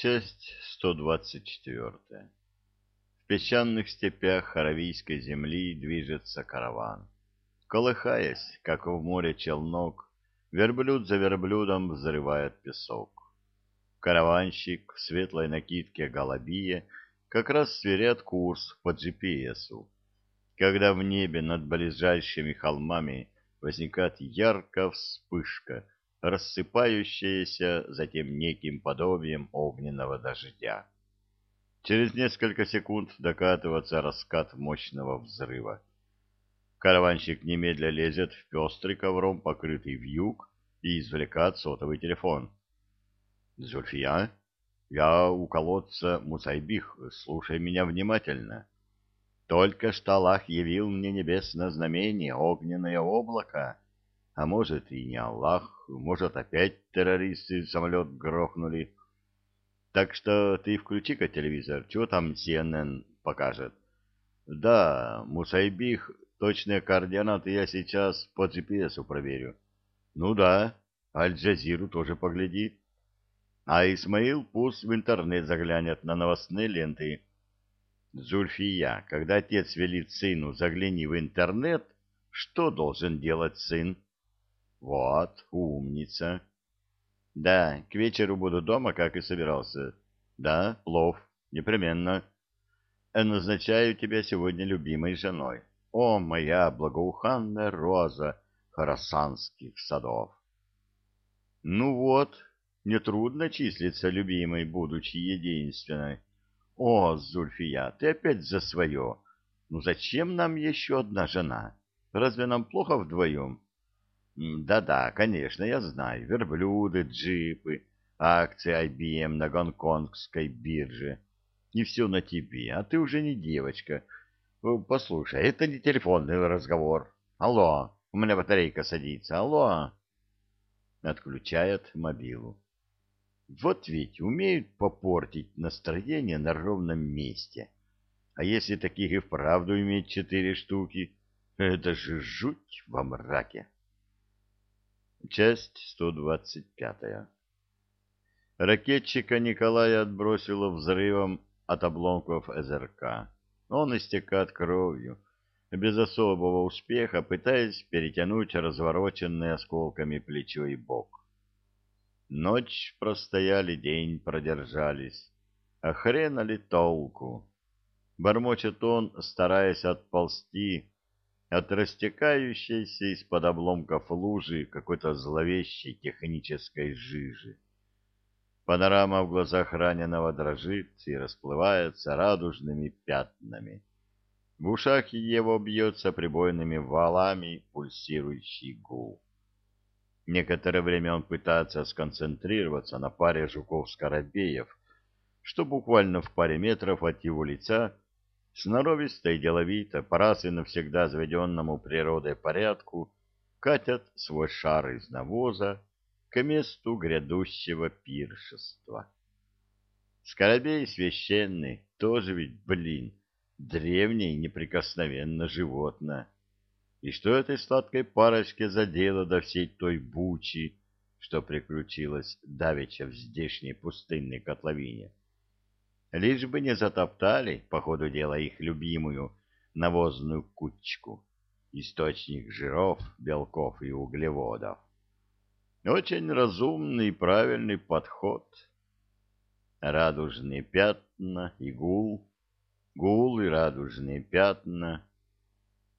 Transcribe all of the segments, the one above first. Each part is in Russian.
Часть 124. В песчаных степях Аравийской земли движется караван. Колыхаясь, как в море челнок, верблюд за верблюдом взрывает песок. Караванщик в светлой накидке голубие как раз сверяет курс по GPS-у, когда в небе над ближайшими холмами возникает яркая вспышка — рассыпающаяся затем неким подобием огненного дождя. Через несколько секунд докатывается раскат мощного взрыва. Караванщик немедля лезет в пестрый ковром, покрытый вьюг, и извлекает сотовый телефон. «Зульфия, я у колодца Мусайбих, слушай меня внимательно. Только что Аллах явил мне небесное знамение, огненное облако» А может, и не Аллах, может, опять террористы самолет грохнули. Так что ты включи-ка телевизор, что там CNN покажет. Да, Мусайбих, точные координаты я сейчас по GPS проверю. Ну да, Аль-Джазиру тоже поглядит. А Исмаил пусть в интернет заглянет на новостные ленты. Зульфия, когда отец велит сыну загляни в интернет, что должен делать сын? Вот, умница. Да, к вечеру буду дома, как и собирался. Да, плов, непременно. Назначаю тебя сегодня любимой женой. О, моя благоуханная роза хоросанских садов. Ну вот, нетрудно числиться любимой, будучи единственной. О, Зульфия, ты опять за свое. Ну зачем нам еще одна жена? Разве нам плохо вдвоем? Да-да, конечно, я знаю. Верблюды, джипы, акции IBM на гонконгской бирже. И все на тебе, а ты уже не девочка. Послушай, это не телефонный разговор. Алло, у меня батарейка садится. Алло. Отключает мобилу. Вот ведь умеют попортить настроение на ровном месте. А если таких и вправду иметь четыре штуки, это же жуть во мраке. Часть 125. Ракетчика Николая отбросило взрывом от обломков ЗРК. Он истекает кровью, без особого успеха пытаясь перетянуть развороченные осколками плечо и бок. Ночь простояли, день продержались. А хрена ли толку? Бормочет он, стараясь отползти от растекающейся из-под обломков лужи какой-то зловещей технической жижи. Панорама в глазах раненого дрожит и расплывается радужными пятнами. В ушах его бьется прибойными валами пульсирующий гул. Некоторое время он пытается сконцентрироваться на паре жуков-скоробеев, что буквально в паре метров от его лица сноровисто и деловито, по раз и навсегда заведенному природой порядку, катят свой шар из навоза к месту грядущего пиршества. Скоробей священный, тоже ведь, блин, древнее неприкосновенно животное. И что этой сладкой парочке задело до всей той бучи, что приключилось давеча в здешней пустынной котловине? Лишь бы не затоптали, по ходу дела, их любимую навозную кучку, источник жиров, белков и углеводов. Очень разумный и правильный подход. Радужные пятна и гул, гул и радужные пятна.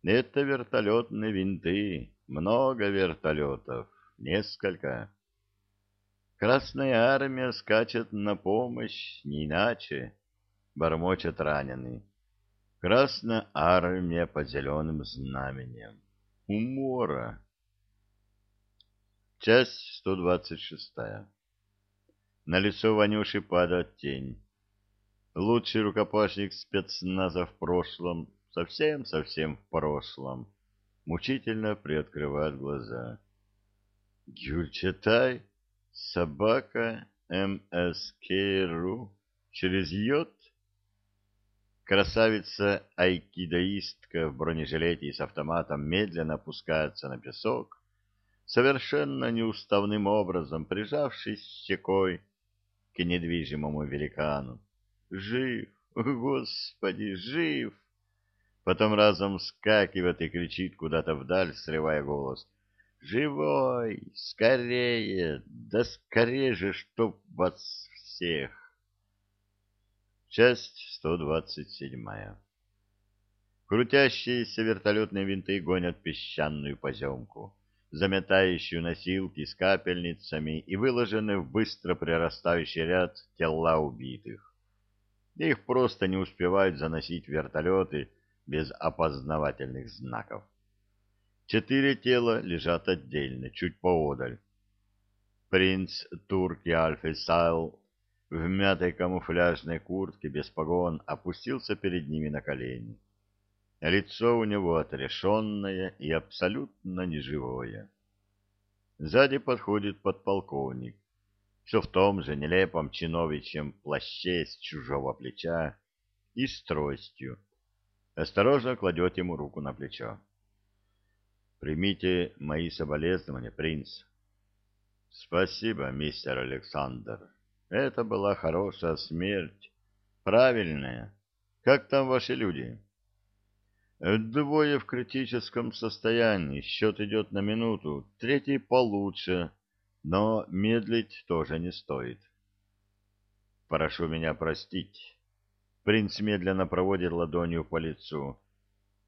Это вертолетные винты, много вертолетов, несколько. Красная армия скачет на помощь, не иначе, — бормочет раненый. Красная армия под зеленым знаменем. Умора. Часть 126. На лицо Ванюши падает тень. Лучший рукопашник спецназа в прошлом, совсем-совсем в прошлом, мучительно приоткрывает глаза. Гюльчатай Собака МСК.ру через йод? Красавица-айкидоистка в бронежилете и с автоматом медленно опускается на песок, совершенно неуставным образом прижавшись щекой к недвижимому великану. Жив, господи, жив! Потом разом вскакивает и кричит куда-то вдаль, срывая голос. «Живой! Скорее! Да скорее же, чтоб вас всех!» Часть 127 Крутящиеся вертолетные винты гонят песчаную поземку, заметающую носилки с капельницами и выложенные в быстро прирастающий ряд тела убитых. Их просто не успевают заносить вертолеты без опознавательных знаков. Четыре тела лежат отдельно, чуть поодаль. Принц Турки Альфисайл в мятой камуфляжной куртке без погон опустился перед ними на колени. Лицо у него отрешенное и абсолютно неживое. Сзади подходит подполковник, все в том же нелепом чиновичьем плаще с чужого плеча и с тростью. Осторожно кладет ему руку на плечо. «Примите мои соболезнования, принц». «Спасибо, мистер Александр». Это была хорошая смерть. Правильная. Как там ваши люди? Двое в критическом состоянии. Счет идет на минуту. Третий получше. Но медлить тоже не стоит. Прошу меня простить. Принц медленно проводит ладонью по лицу.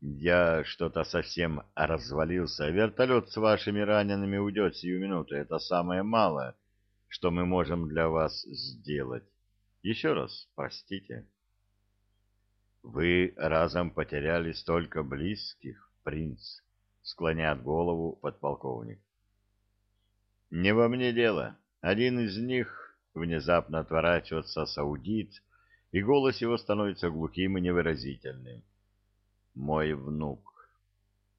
Я что-то совсем развалился. Вертолет с вашими ранеными уйдет сию минуту. Это самое малое что мы можем для вас сделать. Еще раз простите. Вы разом потеряли столько близких, принц, склоняет голову подполковник. Не во мне дело. Один из них внезапно отворачивается саудит, и голос его становится глухим и невыразительным. Мой внук.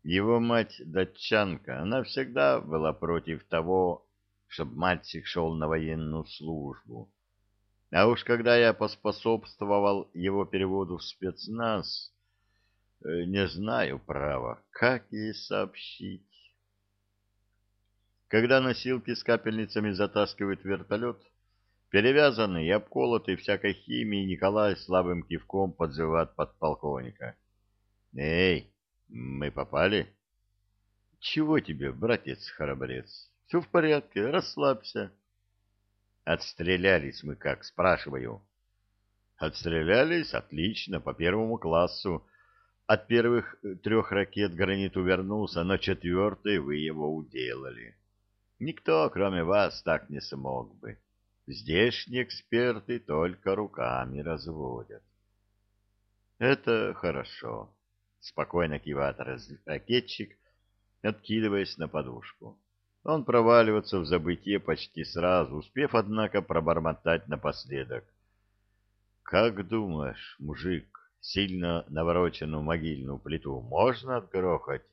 Его мать датчанка, она всегда была против того, чтобы мальчик шел на военную службу. А уж когда я поспособствовал его переводу в спецназ, э, не знаю, право, как ей сообщить. Когда носилки с капельницами затаскивают вертолет, перевязанный и обколотый всякой химией, Николай слабым кивком подзывает подполковника. «Эй, мы попали?» «Чего тебе, братец-храбрец?» Все в порядке, расслабься. Отстрелялись мы как, спрашиваю. Отстрелялись отлично, по первому классу. От первых трех ракет гранит увернулся, но четвертой вы его уделали. Никто, кроме вас, так не смог бы. Здешние эксперты только руками разводят. Это хорошо. Спокойно кивает ракетчик, откидываясь на подушку. Он проваливается в забытье почти сразу, успев, однако, пробормотать напоследок. «Как думаешь, мужик, сильно навороченную могильную плиту можно отгрохать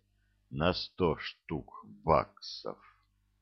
на сто штук баксов?»